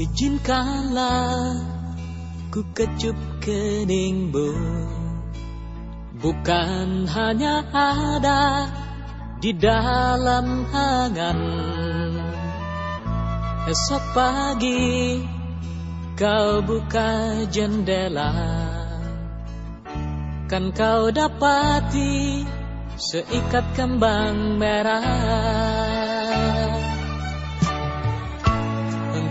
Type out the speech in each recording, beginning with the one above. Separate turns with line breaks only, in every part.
Izinkanlah ku kecup keningmu Bukan hanya ada di dalam angan Esok pagi kau buka jendela. Kan kau dapati seikat kembang merah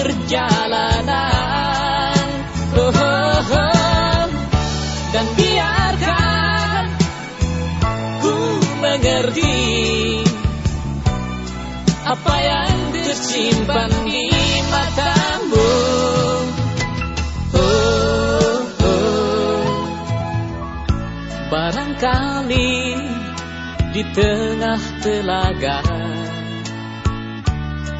perjalanan oh, oh, oh. Dan biarkan ku mengerti Apa yang tersimpan di matamu oh, oh. Barangkali di tengah telaga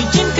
Izinkanlah